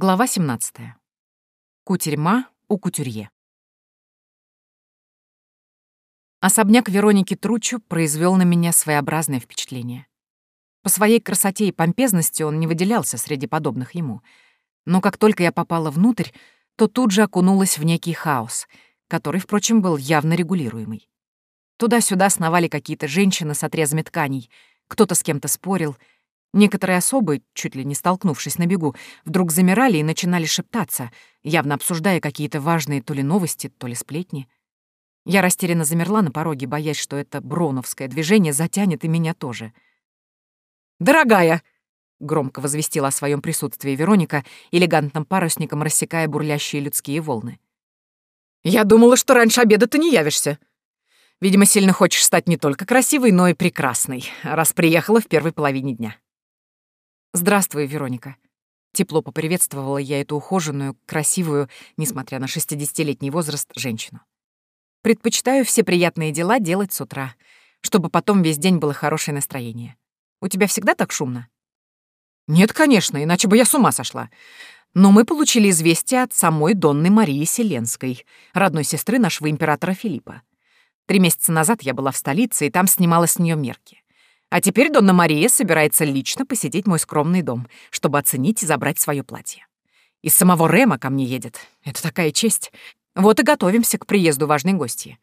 Глава 17. Кутерьма у кутюрье. Особняк Вероники Тручу произвел на меня своеобразное впечатление. По своей красоте и помпезности он не выделялся среди подобных ему. Но как только я попала внутрь, то тут же окунулась в некий хаос, который, впрочем, был явно регулируемый. Туда-сюда сновали какие-то женщины с отрезами тканей, кто-то с кем-то спорил — Некоторые особы, чуть ли не столкнувшись на бегу, вдруг замирали и начинали шептаться, явно обсуждая какие-то важные то ли новости, то ли сплетни. Я растерянно замерла на пороге, боясь, что это броновское движение затянет и меня тоже. «Дорогая!» — громко возвестила о своем присутствии Вероника, элегантным парусником рассекая бурлящие людские волны. «Я думала, что раньше обеда ты не явишься. Видимо, сильно хочешь стать не только красивой, но и прекрасной, раз приехала в первой половине дня». «Здравствуй, Вероника». Тепло поприветствовала я эту ухоженную, красивую, несмотря на шестидесятилетний возраст, женщину. Предпочитаю все приятные дела делать с утра, чтобы потом весь день было хорошее настроение. У тебя всегда так шумно? Нет, конечно, иначе бы я с ума сошла. Но мы получили известие от самой Донны Марии Селенской, родной сестры нашего императора Филиппа. Три месяца назад я была в столице, и там снимала с нее мерки. А теперь Донна Мария собирается лично посетить мой скромный дом, чтобы оценить и забрать свое платье. Из самого Рема ко мне едет. Это такая честь. Вот и готовимся к приезду важной гости.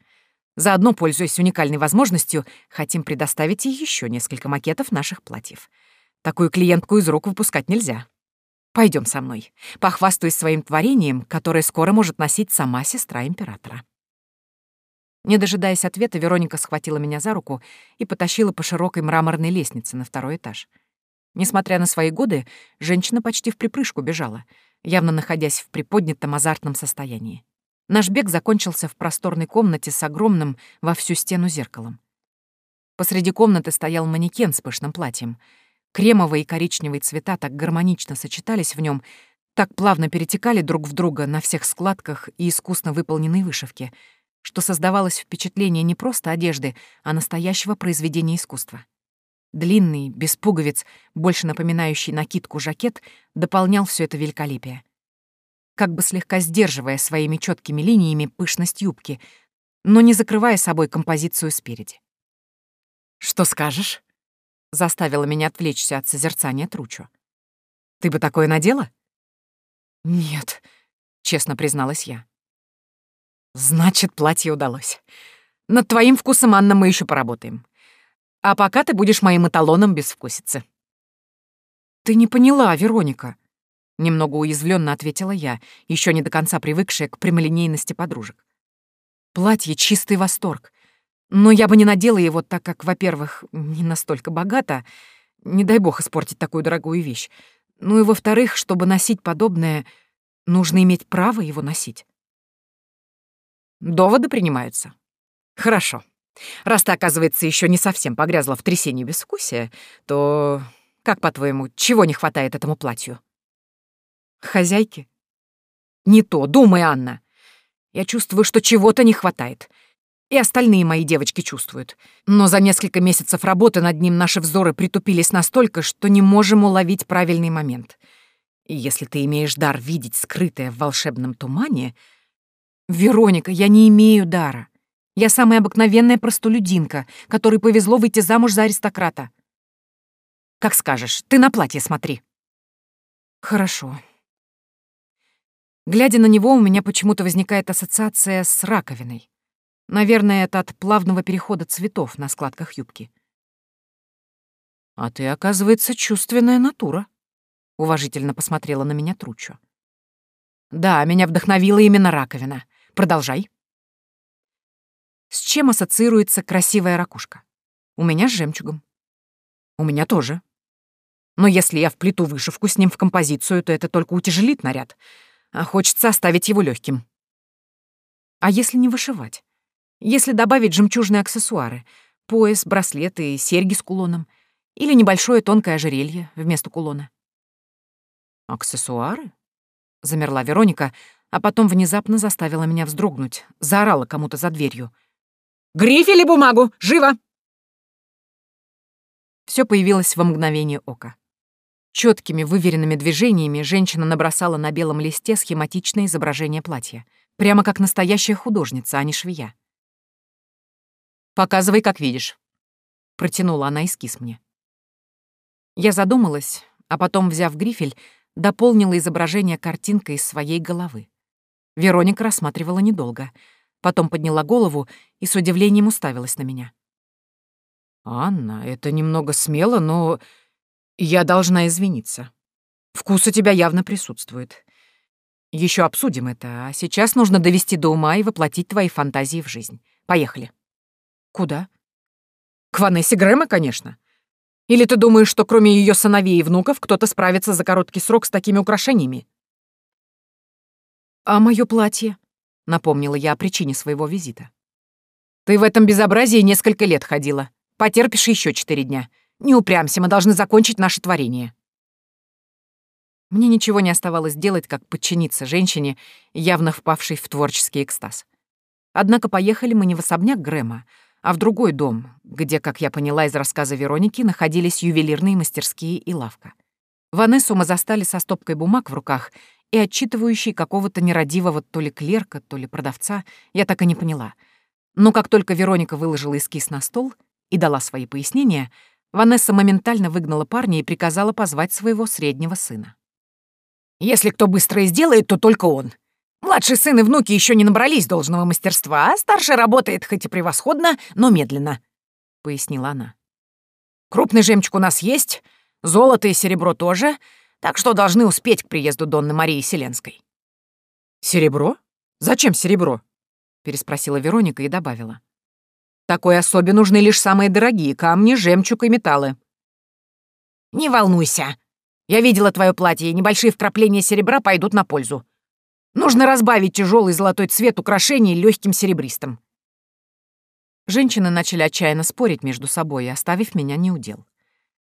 Заодно, пользуясь уникальной возможностью, хотим предоставить ей еще несколько макетов наших платьев. Такую клиентку из рук выпускать нельзя. Пойдем со мной. Похвастаюсь своим творением, которое скоро может носить сама сестра императора. Не дожидаясь ответа, Вероника схватила меня за руку и потащила по широкой мраморной лестнице на второй этаж. Несмотря на свои годы, женщина почти в припрыжку бежала, явно находясь в приподнятом азартном состоянии. Наш бег закончился в просторной комнате с огромным во всю стену зеркалом. Посреди комнаты стоял манекен с пышным платьем. Кремовые и коричневые цвета так гармонично сочетались в нем, так плавно перетекали друг в друга на всех складках и искусно выполненной вышивке — что создавалось впечатление не просто одежды, а настоящего произведения искусства. Длинный, без пуговиц, больше напоминающий накидку жакет, дополнял все это великолепие. Как бы слегка сдерживая своими четкими линиями пышность юбки, но не закрывая собой композицию спереди. «Что скажешь?» — заставила меня отвлечься от созерцания Тручу. «Ты бы такое надела?» «Нет», — честно призналась я. Значит, платье удалось. Над твоим вкусом, Анна, мы еще поработаем. А пока ты будешь моим эталоном безвкусицы. Ты не поняла, Вероника. Немного уязвленно ответила я, еще не до конца привыкшая к прямолинейности подружек. Платье — чистый восторг. Но я бы не надела его, так как, во-первых, не настолько богата, не дай бог испортить такую дорогую вещь. Ну и во-вторых, чтобы носить подобное, нужно иметь право его носить. Доводы принимаются. Хорошо. Раз ты, оказывается, еще не совсем погрязла в трясении безвкусия, то, как по-твоему, чего не хватает этому платью? Хозяйки? Не то, думай, Анна. Я чувствую, что чего-то не хватает. И остальные мои девочки чувствуют. Но за несколько месяцев работы над ним наши взоры притупились настолько, что не можем уловить правильный момент. И если ты имеешь дар видеть скрытое в волшебном тумане — «Вероника, я не имею дара. Я самая обыкновенная простолюдинка, которой повезло выйти замуж за аристократа». «Как скажешь, ты на платье смотри». «Хорошо». Глядя на него, у меня почему-то возникает ассоциация с раковиной. Наверное, это от плавного перехода цветов на складках юбки. «А ты, оказывается, чувственная натура», — уважительно посмотрела на меня Тручо. «Да, меня вдохновила именно раковина. Продолжай. С чем ассоциируется красивая ракушка? У меня с жемчугом. У меня тоже. Но если я вплету вышивку с ним в композицию, то это только утяжелит наряд, а хочется оставить его легким. А если не вышивать? Если добавить жемчужные аксессуары, пояс, браслеты серьги с кулоном, или небольшое тонкое ожерелье вместо кулона? Аксессуары? Замерла Вероника, а потом внезапно заставила меня вздрогнуть, заорала кому-то за дверью. «Грифель и бумагу! Живо!» Все появилось во мгновение ока. Четкими выверенными движениями женщина набросала на белом листе схематичное изображение платья, прямо как настоящая художница, а не швея. «Показывай, как видишь», — протянула она эскиз мне. Я задумалась, а потом, взяв грифель, дополнила изображение картинкой из своей головы. Вероника рассматривала недолго, потом подняла голову и с удивлением уставилась на меня. «Анна, это немного смело, но я должна извиниться. Вкус у тебя явно присутствует. Еще обсудим это, а сейчас нужно довести до ума и воплотить твои фантазии в жизнь. Поехали». «Куда?» «К Ванессе Грэма, конечно. Или ты думаешь, что кроме ее сыновей и внуков кто-то справится за короткий срок с такими украшениями?» «А мое платье?» — напомнила я о причине своего визита. «Ты в этом безобразии несколько лет ходила. Потерпишь еще четыре дня. Не упрямься, мы должны закончить наше творение». Мне ничего не оставалось делать, как подчиниться женщине, явно впавшей в творческий экстаз. Однако поехали мы не в особняк Грэма, а в другой дом, где, как я поняла из рассказа Вероники, находились ювелирные мастерские и лавка. Ванессу мы застали со стопкой бумаг в руках и отчитывающей какого-то нерадивого то ли клерка, то ли продавца, я так и не поняла. Но как только Вероника выложила эскиз на стол и дала свои пояснения, Ванесса моментально выгнала парня и приказала позвать своего среднего сына. «Если кто быстро сделает, то только он. Младший сын и внуки еще не набрались должного мастерства, а старший работает хоть и превосходно, но медленно», — пояснила она. «Крупный жемчуг у нас есть, золото и серебро тоже, так что должны успеть к приезду Донны Марии Селенской». «Серебро? Зачем серебро?» — переспросила Вероника и добавила. «Такой особе нужны лишь самые дорогие камни, жемчуг и металлы». «Не волнуйся. Я видела твое платье, и небольшие вкрапления серебра пойдут на пользу. Нужно разбавить тяжелый золотой цвет украшений легким серебристым. Женщины начали отчаянно спорить между собой, оставив меня неудел.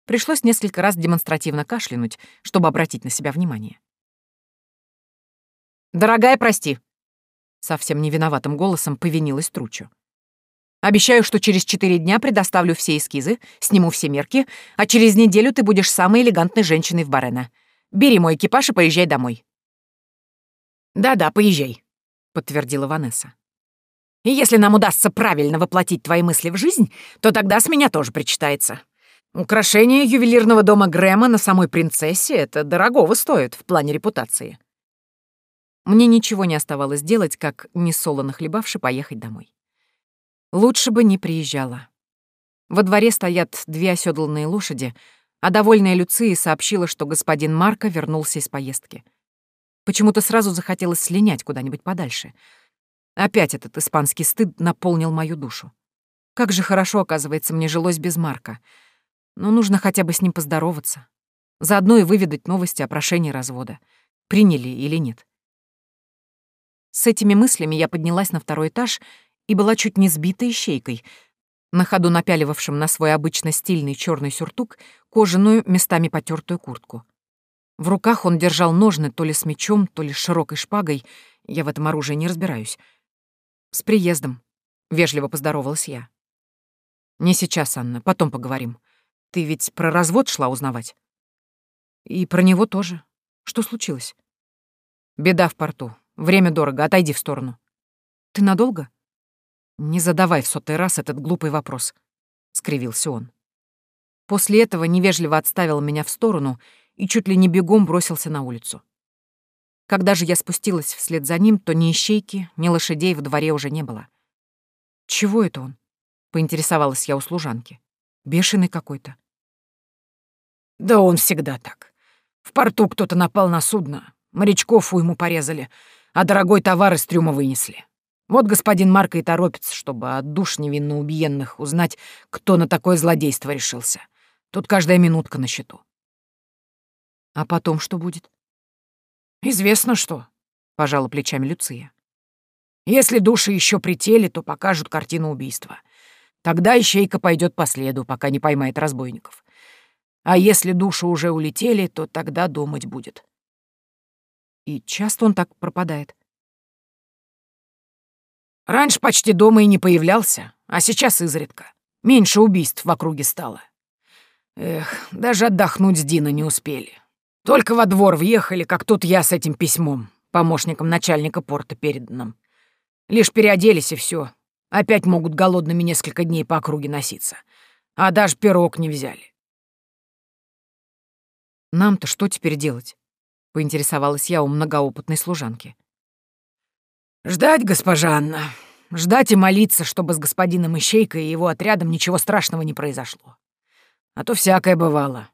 Пришлось несколько раз демонстративно кашлянуть, чтобы обратить на себя внимание. «Дорогая, прости!» Совсем не виноватым голосом повинилась Тручу. «Обещаю, что через четыре дня предоставлю все эскизы, сниму все мерки, а через неделю ты будешь самой элегантной женщиной в Барена. Бери мой экипаж и поезжай домой. «Да-да, поезжай», — подтвердила Ванесса. «И если нам удастся правильно воплотить твои мысли в жизнь, то тогда с меня тоже причитается. Украшение ювелирного дома Грэма на самой принцессе — это дорогого стоит в плане репутации». Мне ничего не оставалось делать, как, несолоно хлебавши, поехать домой. Лучше бы не приезжала. Во дворе стоят две оседланные лошади, а довольная Люция сообщила, что господин Марко вернулся из поездки — Почему-то сразу захотелось слинять куда-нибудь подальше. Опять этот испанский стыд наполнил мою душу. Как же хорошо, оказывается, мне жилось без Марка. Но нужно хотя бы с ним поздороваться. Заодно и выведать новости о прошении развода. Приняли или нет. С этими мыслями я поднялась на второй этаж и была чуть не сбита ищейкой, на ходу напяливавшим на свой обычно стильный черный сюртук кожаную, местами потертую куртку. В руках он держал ножны то ли с мечом, то ли с широкой шпагой. Я в этом оружии не разбираюсь. «С приездом», — вежливо поздоровалась я. «Не сейчас, Анна, потом поговорим. Ты ведь про развод шла узнавать?» «И про него тоже. Что случилось?» «Беда в порту. Время дорого. Отойди в сторону». «Ты надолго?» «Не задавай в сотый раз этот глупый вопрос», — скривился он. После этого невежливо отставил меня в сторону и чуть ли не бегом бросился на улицу. Когда же я спустилась вслед за ним, то ни ищейки, ни лошадей в дворе уже не было. «Чего это он?» — поинтересовалась я у служанки. «Бешеный какой-то». «Да он всегда так. В порту кто-то напал на судно, морячков ему порезали, а дорогой товар из трюма вынесли. Вот господин Марко и торопится, чтобы от душ невинно убиенных узнать, кто на такое злодейство решился. Тут каждая минутка на счету. А потом что будет? Известно что, пожала плечами Люция. Если души еще при теле, то покажут картину убийства. Тогда ищейка пойдет по следу, пока не поймает разбойников. А если души уже улетели, то тогда думать будет. И часто он так пропадает? Раньше почти дома и не появлялся, а сейчас изредка. Меньше убийств в округе стало. Эх, даже отдохнуть с Дина не успели. Только во двор въехали, как тут я с этим письмом, помощником начальника порта переданным. Лишь переоделись и все. Опять могут голодными несколько дней по округе носиться. А даже пирог не взяли. Нам-то что теперь делать? Поинтересовалась я у многоопытной служанки. Ждать, госпожа Анна. Ждать и молиться, чтобы с господином Ищейкой и его отрядом ничего страшного не произошло. А то всякое бывало.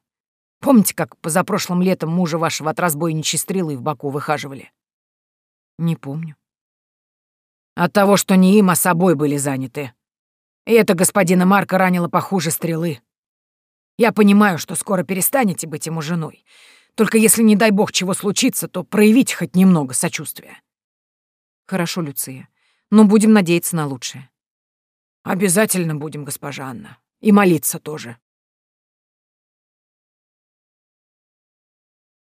Помните, как позапрошлым летом мужа вашего от разбойничьей стрелы в боку выхаживали? Не помню. От того, что не им, а собой были заняты. И это господина Марка ранило похуже стрелы. Я понимаю, что скоро перестанете быть ему женой. Только если, не дай бог, чего случится, то проявите хоть немного сочувствия. Хорошо, Люция. Но будем надеяться на лучшее. Обязательно будем, госпожа Анна. И молиться тоже.